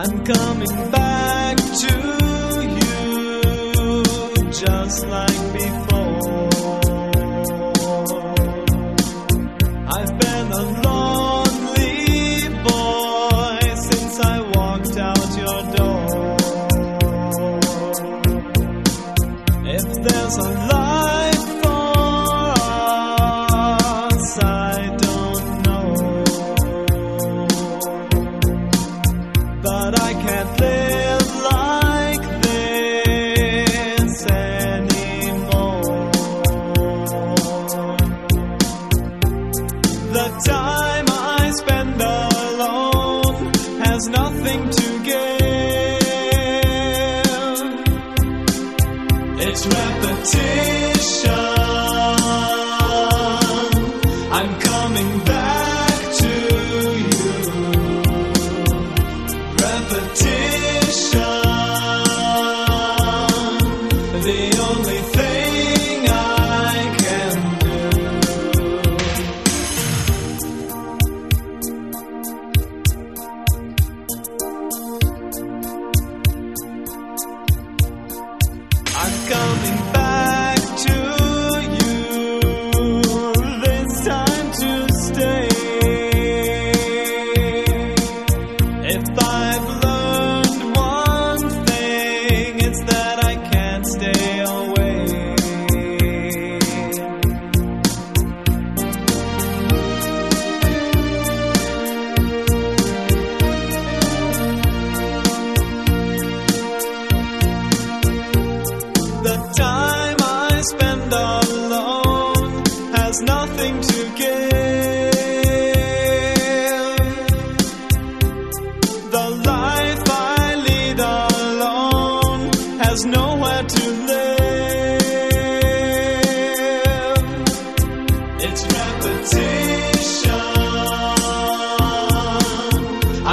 I'm coming back to you just like before. I've been a lonely boy since I walked out your door. If there's a nothing to give. It's repetition.